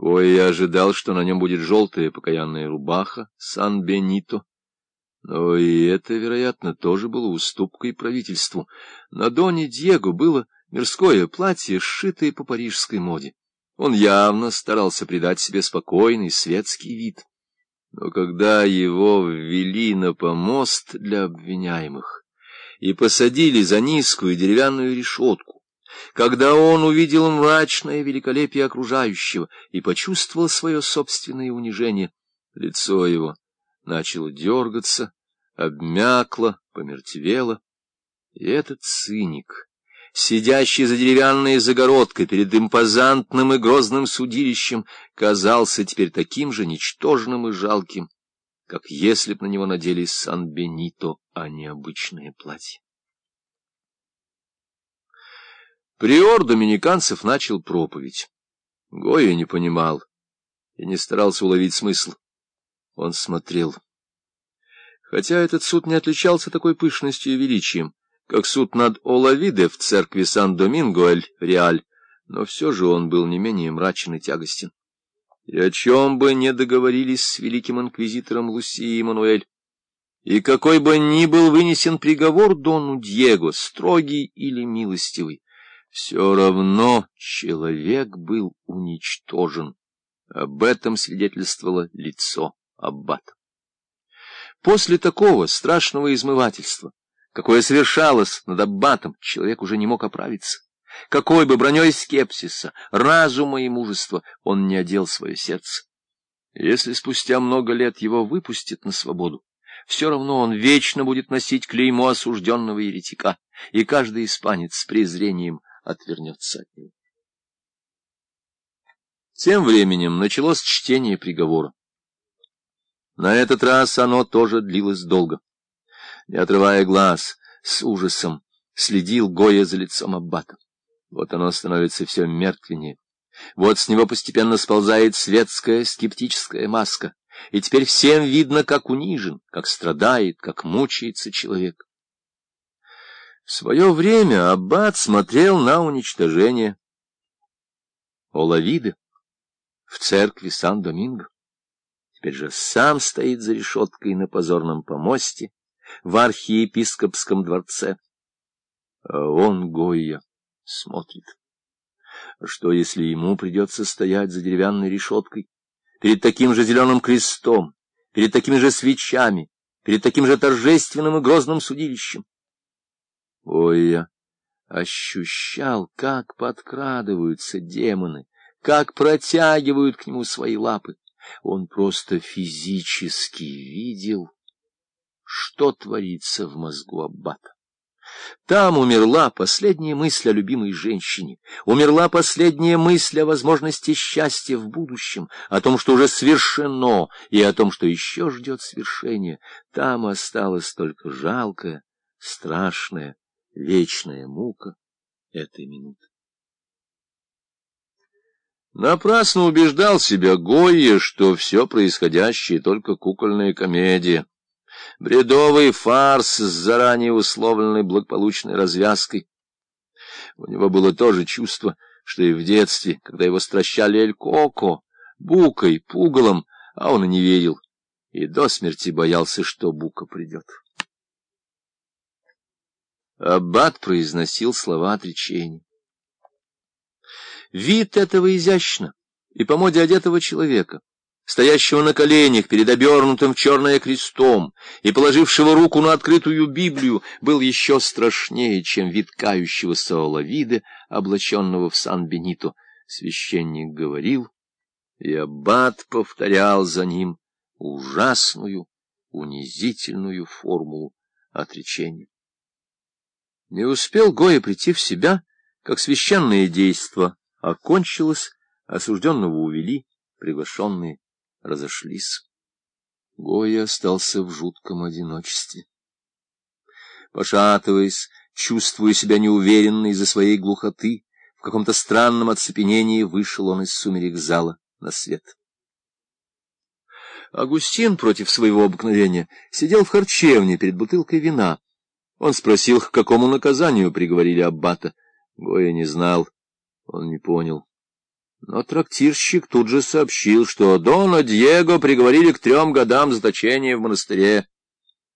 Гоя ожидал, что на нем будет желтая покаянная рубаха Сан-Бенито. Но и это, вероятно, тоже было уступкой правительству. На Доне Диего было мирское платье, сшитое по парижской моде. Он явно старался придать себе спокойный светский вид. Но когда его ввели на помост для обвиняемых и посадили за низкую деревянную решетку, когда он увидел мрачное великолепие окружающего и почувствовал свое собственное унижение, лицо его начало дергаться, обмякло, помертвело, и этот циник, сидящий за деревянной загородкой перед импозантным и грозным судилищем, казался теперь таким же ничтожным и жалким, как если б на него надели Сан-Бенито, а не обычное платье. Приор доминиканцев начал проповедь. Гоя не понимал и не старался уловить смысл. Он смотрел. Хотя этот суд не отличался такой пышностью и величием, как суд над Олавиде в церкви Сан-Доминго-эль-Реаль, но все же он был не менее мрачен и тягостен. И о чем бы не договорились с великим инквизитором Луси Мануэль, и какой бы ни был вынесен приговор Дону Диего, строгий или милостивый, все равно человек был уничтожен. Об этом свидетельствовало лицо аббата. После такого страшного измывательства, какое совершалось над аббатом, человек уже не мог оправиться. Какой бы броней скепсиса, разума и мужества он не одел свое сердце. Если спустя много лет его выпустят на свободу, все равно он вечно будет носить клеймо осужденного еретика, и каждый испанец с презрением отвернется от него. Тем временем началось чтение приговора. На этот раз оно тоже длилось долго. Не отрывая глаз, с ужасом следил Гоя за лицом Аббата. Вот оно становится все мертвеннее. Вот с него постепенно сползает светская скептическая маска, и теперь всем видно, как унижен, как страдает, как мучается человек. В свое время Аббат смотрел на уничтожение Олавиды в церкви Сан-Доминго. Теперь же сам стоит за решеткой на позорном помосте в архиепископском дворце. А он, Гойя, смотрит. Что, если ему придется стоять за деревянной решеткой, перед таким же зеленым крестом, перед такими же свечами, перед таким же торжественным и грозным судилищем? Ой, я ощущал, как подкрадываются демоны, как протягивают к нему свои лапы. Он просто физически видел, что творится в мозгу Аббата. Там умерла последняя мысль о любимой женщине, умерла последняя мысль о возможности счастья в будущем, о том, что уже свершено, и о том, что еще ждет свершения. Там осталось только жалкое, страшное, вечная мука этой минуты. Напрасно убеждал себя Гойя, что все происходящее — только кукольная комедия. Бредовый фарс с заранее условленной благополучной развязкой. У него было то же чувство, что и в детстве, когда его стращали Эль-Коко, Букой, Пугалом, а он и не верил, и до смерти боялся, что Бука придет. Аббат произносил слова отречения. Вид этого изящно и по моде одетого человека, стоящего на коленях перед обернутым в черное крестом и положившего руку на открытую Библию, был еще страшнее, чем вид кающегося Олавида, облаченного в Сан-Бенито. Священник говорил, и аббат повторял за ним ужасную, унизительную формулу отречения. Не успел Гоя прийти в себя, как священное действо окончилось, осужденного увели, приглашенные разошлись. Гоя остался в жутком одиночестве. Пошатываясь, чувствуя себя неуверенно из-за своей глухоты, в каком-то странном оцепенении вышел он из сумерек зала на свет. Агустин против своего обыкновения сидел в харчевне перед бутылкой вина. Он спросил, к какому наказанию приговорили аббата. Гоя не знал, он не понял. Но трактирщик тут же сообщил, что Дона Диего приговорили к трем годам заточения в монастыре.